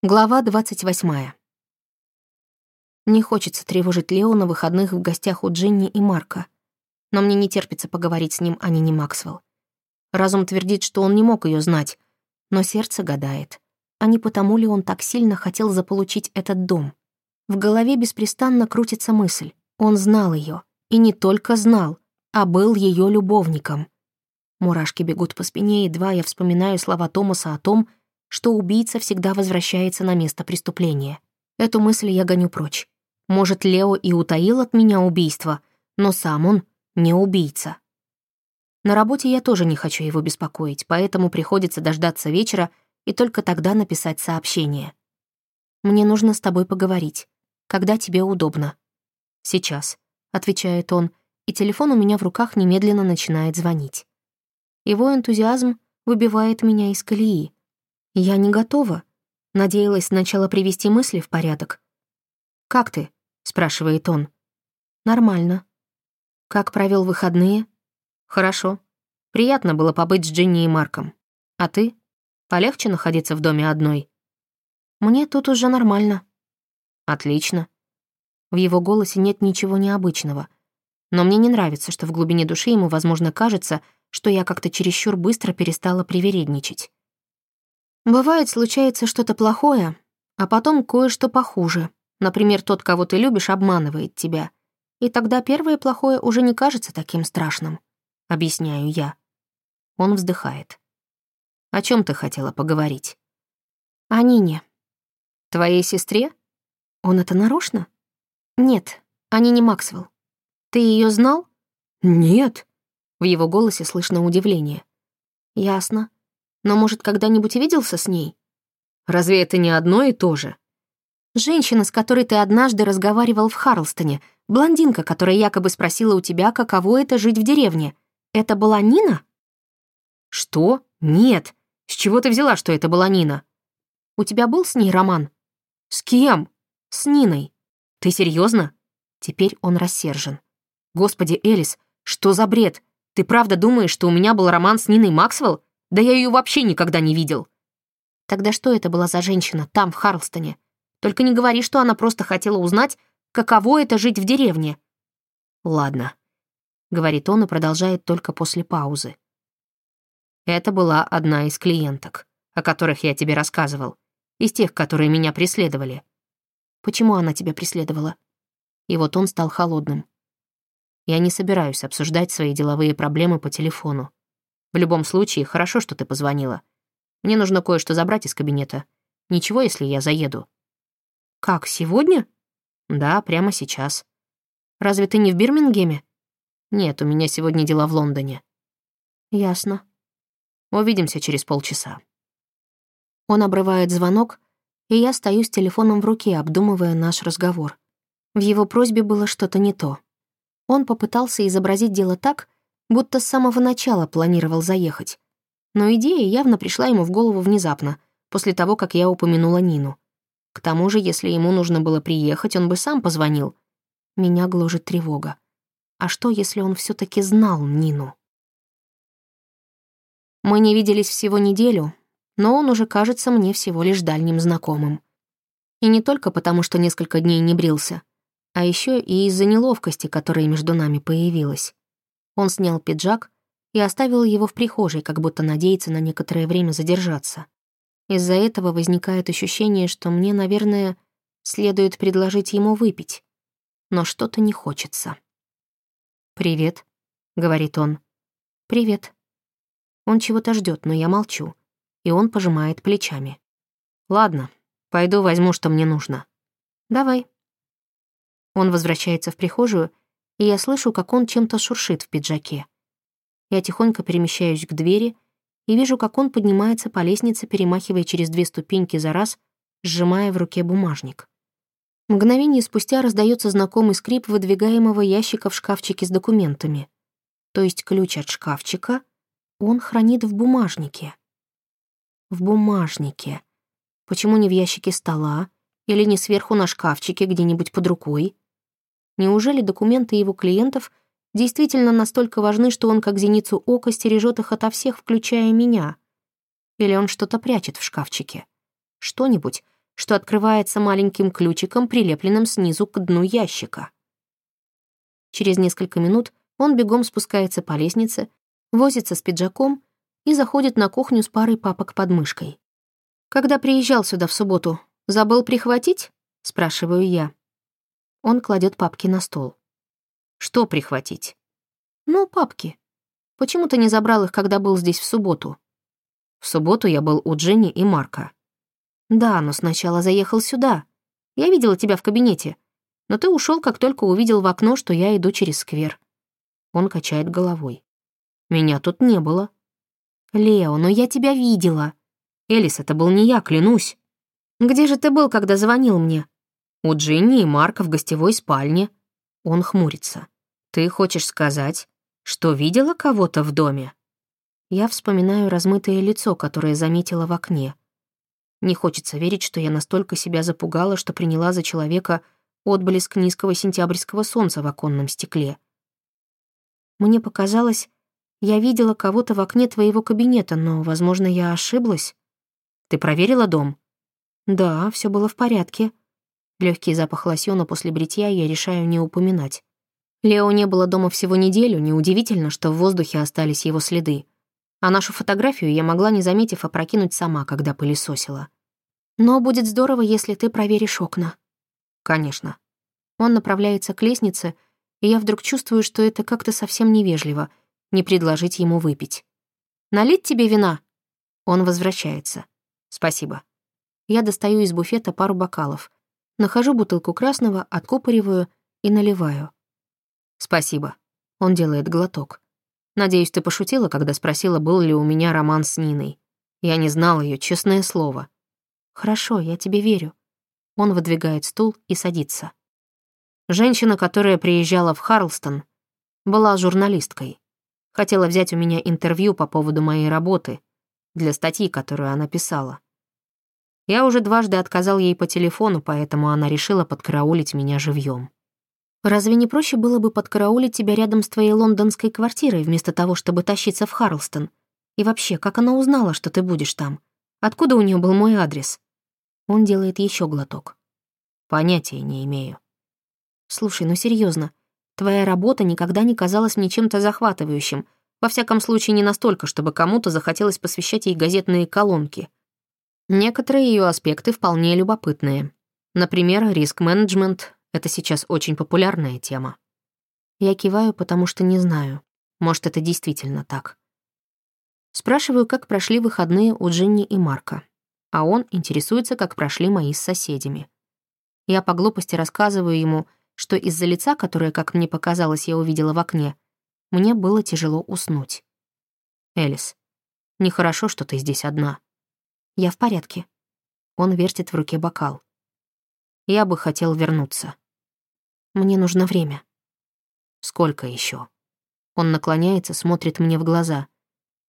Глава 28. Не хочется тревожить Лео на выходных в гостях у Дженни и Марка. Но мне не терпится поговорить с ним о Нине Максвелл. Разум твердит, что он не мог ее знать, но сердце гадает. А не потому ли он так сильно хотел заполучить этот дом? В голове беспрестанно крутится мысль. Он знал ее, и не только знал, а был ее любовником. Мурашки бегут по спине, едва я вспоминаю слова Томаса о том, что убийца всегда возвращается на место преступления. Эту мысль я гоню прочь. Может, Лео и утаил от меня убийство, но сам он не убийца. На работе я тоже не хочу его беспокоить, поэтому приходится дождаться вечера и только тогда написать сообщение. «Мне нужно с тобой поговорить. Когда тебе удобно?» «Сейчас», — отвечает он, и телефон у меня в руках немедленно начинает звонить. Его энтузиазм выбивает меня из колеи. Я не готова. Надеялась сначала привести мысли в порядок. «Как ты?» — спрашивает он. «Нормально». «Как провел выходные?» «Хорошо. Приятно было побыть с Джинни и Марком. А ты? Полегче находиться в доме одной?» «Мне тут уже нормально». «Отлично». В его голосе нет ничего необычного. Но мне не нравится, что в глубине души ему, возможно, кажется, что я как-то чересчур быстро перестала привередничать. Бывает, случается что-то плохое, а потом кое-что похуже. Например, тот, кого ты любишь, обманывает тебя. И тогда первое плохое уже не кажется таким страшным. Объясняю я. Он вздыхает. О чем ты хотела поговорить? О Нине. Твоей сестре? Он это нарочно? Нет, о Нине Максвелл. Ты ее знал? Нет. В его голосе слышно удивление. Ясно. Но, может, когда-нибудь виделся с ней? Разве это не одно и то же? Женщина, с которой ты однажды разговаривал в Харлстоне, блондинка, которая якобы спросила у тебя, каково это жить в деревне. Это была Нина? Что? Нет. С чего ты взяла, что это была Нина? У тебя был с ней роман? С кем? С Ниной. Ты серьезно? Теперь он рассержен. Господи, Элис, что за бред? Ты правда думаешь, что у меня был роман с Ниной Максвелл? Да я ее вообще никогда не видел. Тогда что это была за женщина там, в Харлстоне? Только не говори, что она просто хотела узнать, каково это жить в деревне. Ладно, говорит он и продолжает только после паузы. Это была одна из клиенток, о которых я тебе рассказывал, из тех, которые меня преследовали. Почему она тебя преследовала? И вот он стал холодным. Я не собираюсь обсуждать свои деловые проблемы по телефону. В любом случае, хорошо, что ты позвонила. Мне нужно кое-что забрать из кабинета. Ничего, если я заеду». «Как, сегодня?» «Да, прямо сейчас». «Разве ты не в Бирмингеме?» «Нет, у меня сегодня дела в Лондоне». «Ясно». «Увидимся через полчаса». Он обрывает звонок, и я стою с телефоном в руке, обдумывая наш разговор. В его просьбе было что-то не то. Он попытался изобразить дело так, будто с самого начала планировал заехать. Но идея явно пришла ему в голову внезапно, после того, как я упомянула Нину. К тому же, если ему нужно было приехать, он бы сам позвонил. Меня гложет тревога. А что, если он все таки знал Нину? Мы не виделись всего неделю, но он уже кажется мне всего лишь дальним знакомым. И не только потому, что несколько дней не брился, а еще и из-за неловкости, которая между нами появилась. Он снял пиджак и оставил его в прихожей, как будто надеется на некоторое время задержаться. Из-за этого возникает ощущение, что мне, наверное, следует предложить ему выпить. Но что-то не хочется. «Привет», — говорит он. «Привет». Он чего-то ждет, но я молчу, и он пожимает плечами. «Ладно, пойду возьму, что мне нужно». «Давай». Он возвращается в прихожую и я слышу, как он чем-то шуршит в пиджаке. Я тихонько перемещаюсь к двери и вижу, как он поднимается по лестнице, перемахивая через две ступеньки за раз, сжимая в руке бумажник. Мгновение спустя раздается знакомый скрип выдвигаемого ящика в шкафчике с документами. То есть ключ от шкафчика он хранит в бумажнике. В бумажнике. Почему не в ящике стола или не сверху на шкафчике где-нибудь под рукой? Неужели документы его клиентов действительно настолько важны, что он как зеницу ока стережет их ото всех, включая меня? Или он что-то прячет в шкафчике? Что-нибудь, что открывается маленьким ключиком, прилепленным снизу к дну ящика. Через несколько минут он бегом спускается по лестнице, возится с пиджаком и заходит на кухню с парой папок под мышкой. «Когда приезжал сюда в субботу, забыл прихватить?» — спрашиваю я. Он кладет папки на стол. «Что прихватить?» «Ну, папки. Почему ты не забрал их, когда был здесь в субботу?» «В субботу я был у Дженни и Марка». «Да, но сначала заехал сюда. Я видела тебя в кабинете. Но ты ушел, как только увидел в окно, что я иду через сквер». Он качает головой. «Меня тут не было». «Лео, но я тебя видела». «Элис, это был не я, клянусь». «Где же ты был, когда звонил мне?» «У Джинни и Марка в гостевой спальне». Он хмурится. «Ты хочешь сказать, что видела кого-то в доме?» Я вспоминаю размытое лицо, которое заметила в окне. Не хочется верить, что я настолько себя запугала, что приняла за человека отблеск низкого сентябрьского солнца в оконном стекле. Мне показалось, я видела кого-то в окне твоего кабинета, но, возможно, я ошиблась. Ты проверила дом? Да, все было в порядке. Легкий запах лосьона после бритья я решаю не упоминать. Лео не было дома всего неделю, неудивительно, что в воздухе остались его следы. А нашу фотографию я могла, не заметив, опрокинуть сама, когда пылесосила. Но будет здорово, если ты проверишь окна. Конечно. Он направляется к лестнице, и я вдруг чувствую, что это как-то совсем невежливо, не предложить ему выпить. «Налить тебе вина?» Он возвращается. «Спасибо». Я достаю из буфета пару бокалов, нахожу бутылку красного, откупориваю и наливаю. «Спасибо». Он делает глоток. «Надеюсь, ты пошутила, когда спросила, был ли у меня роман с Ниной. Я не знал ее, честное слово». «Хорошо, я тебе верю». Он выдвигает стул и садится. Женщина, которая приезжала в Харлстон, была журналисткой. Хотела взять у меня интервью по поводу моей работы, для статьи, которую она писала. Я уже дважды отказал ей по телефону, поэтому она решила подкараулить меня живьем. Разве не проще было бы подкараулить тебя рядом с твоей лондонской квартирой, вместо того, чтобы тащиться в Харлстон? И вообще, как она узнала, что ты будешь там? Откуда у нее был мой адрес?» Он делает еще глоток. «Понятия не имею». «Слушай, ну серьезно, твоя работа никогда не казалась мне чем-то захватывающим, во всяком случае не настолько, чтобы кому-то захотелось посвящать ей газетные колонки. Некоторые ее аспекты вполне любопытные. Например, риск-менеджмент, это сейчас очень популярная тема. Я киваю, потому что не знаю. Может, это действительно так. Спрашиваю, как прошли выходные у Джинни и Марка. А он интересуется, как прошли мои с соседями. Я по глупости рассказываю ему, что из-за лица, которое, как мне показалось, я увидела в окне, мне было тяжело уснуть. «Элис, нехорошо, что ты здесь одна». «Я в порядке». Он вертит в руке бокал. Я бы хотел вернуться. Мне нужно время. Сколько еще? Он наклоняется, смотрит мне в глаза.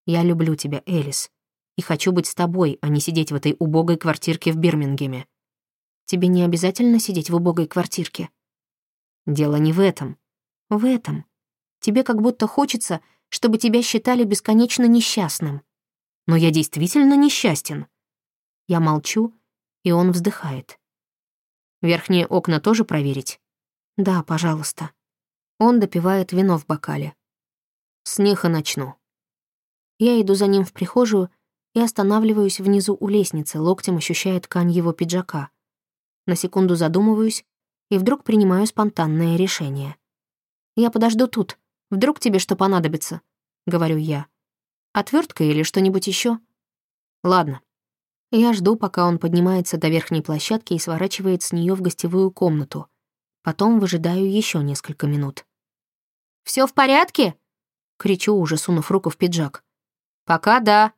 Я люблю тебя, Элис, и хочу быть с тобой, а не сидеть в этой убогой квартирке в Бирмингеме. Тебе не обязательно сидеть в убогой квартирке. Дело не в этом. В этом. Тебе как будто хочется, чтобы тебя считали бесконечно несчастным. Но я действительно несчастен. Я молчу, и он вздыхает. Верхние окна тоже проверить? Да, пожалуйста. Он допивает вино в бокале. С них и начну. Я иду за ним в прихожую и останавливаюсь внизу у лестницы, локтем ощущая ткань его пиджака. На секунду задумываюсь и вдруг принимаю спонтанное решение. «Я подожду тут. Вдруг тебе что понадобится?» — говорю я. «Отвертка или что-нибудь еще? «Ладно, я жду, пока он поднимается до верхней площадки и сворачивает с нее в гостевую комнату. Потом выжидаю еще несколько минут. Все в порядке?» — кричу, уже сунув руку в пиджак. «Пока да.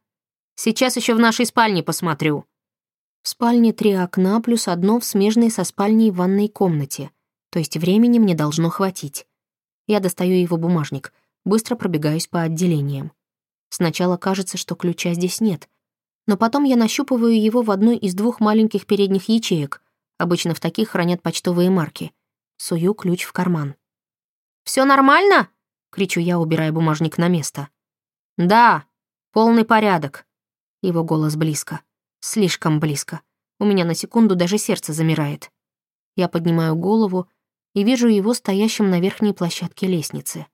Сейчас еще в нашей спальне посмотрю». В спальне три окна плюс одно в смежной со спальней ванной комнате, то есть времени мне должно хватить. Я достаю его бумажник, быстро пробегаюсь по отделениям. Сначала кажется, что ключа здесь нет — но потом я нащупываю его в одной из двух маленьких передних ячеек. Обычно в таких хранят почтовые марки. Сую ключ в карман. «Всё нормально?» — кричу я, убирая бумажник на место. «Да, полный порядок». Его голос близко. Слишком близко. У меня на секунду даже сердце замирает. Я поднимаю голову и вижу его стоящим на верхней площадке лестницы.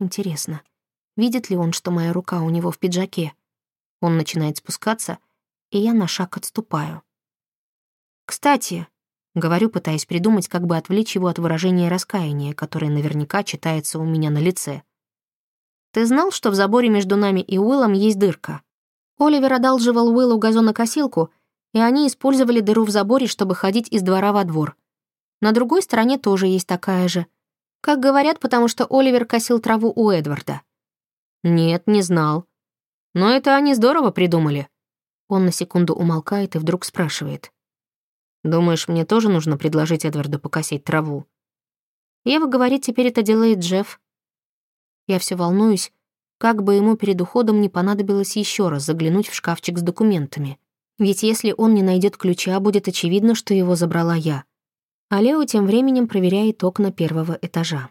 Интересно, видит ли он, что моя рука у него в пиджаке? Он начинает спускаться, и я на шаг отступаю. «Кстати», — говорю, пытаясь придумать, как бы отвлечь его от выражения раскаяния, которое наверняка читается у меня на лице. «Ты знал, что в заборе между нами и Уиллом есть дырка? Оливер одалживал Уиллу газонокосилку, и они использовали дыру в заборе, чтобы ходить из двора во двор. На другой стороне тоже есть такая же. Как говорят, потому что Оливер косил траву у Эдварда. Нет, не знал. Но это они здорово придумали. Он на секунду умолкает и вдруг спрашивает. «Думаешь, мне тоже нужно предложить Эдварду покосить траву?» Ева говорит, теперь это делает Джефф. Я все волнуюсь, как бы ему перед уходом не понадобилось еще раз заглянуть в шкафчик с документами. Ведь если он не найдет ключа, будет очевидно, что его забрала я. А Лео тем временем проверяет окна первого этажа.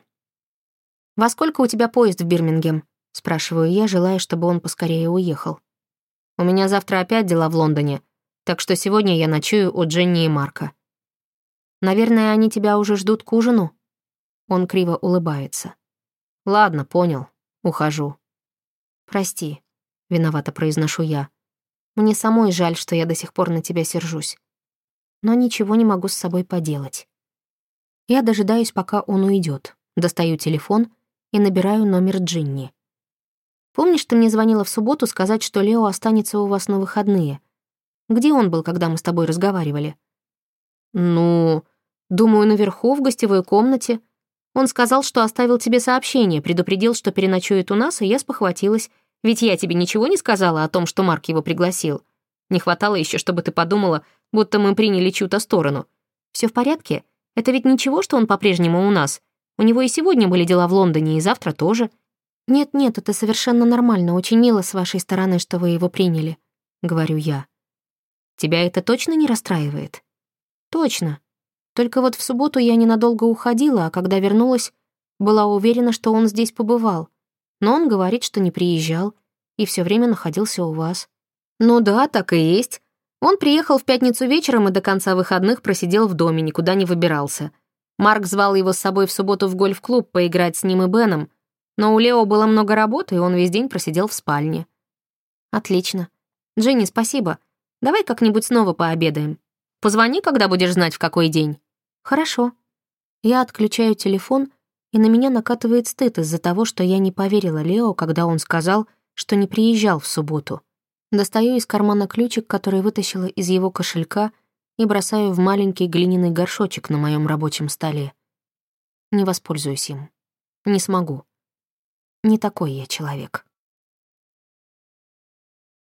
«Во сколько у тебя поезд в Бирмингем?» — спрашиваю я, желая, чтобы он поскорее уехал. «У меня завтра опять дела в Лондоне, так что сегодня я ночую у Дженни и Марка». «Наверное, они тебя уже ждут к ужину?» Он криво улыбается. «Ладно, понял. Ухожу». «Прости», — виновато произношу я. «Мне самой жаль, что я до сих пор на тебя сержусь но ничего не могу с собой поделать. Я дожидаюсь, пока он уйдет, достаю телефон и набираю номер Джинни. «Помнишь, ты мне звонила в субботу сказать, что Лео останется у вас на выходные? Где он был, когда мы с тобой разговаривали?» «Ну, думаю, наверху, в гостевой комнате. Он сказал, что оставил тебе сообщение, предупредил, что переночует у нас, и я спохватилась. Ведь я тебе ничего не сказала о том, что Марк его пригласил. Не хватало еще, чтобы ты подумала, будто мы приняли чью-то сторону. Все в порядке? Это ведь ничего, что он по-прежнему у нас. У него и сегодня были дела в Лондоне, и завтра тоже. Нет-нет, это совершенно нормально, очень мило с вашей стороны, что вы его приняли, говорю я. Тебя это точно не расстраивает? Точно. Только вот в субботу я ненадолго уходила, а когда вернулась, была уверена, что он здесь побывал. Но он говорит, что не приезжал и все время находился у вас. Ну да, так и есть. Он приехал в пятницу вечером и до конца выходных просидел в доме, никуда не выбирался. Марк звал его с собой в субботу в гольф-клуб поиграть с ним и Беном, но у Лео было много работы, и он весь день просидел в спальне. Отлично. Дженни, спасибо. Давай как-нибудь снова пообедаем. Позвони, когда будешь знать, в какой день. Хорошо. Я отключаю телефон, и на меня накатывает стыд из-за того, что я не поверила Лео, когда он сказал, что не приезжал в субботу. Достаю из кармана ключик, который вытащила из его кошелька, и бросаю в маленький глиняный горшочек на моем рабочем столе. Не воспользуюсь им. Не смогу. Не такой я человек.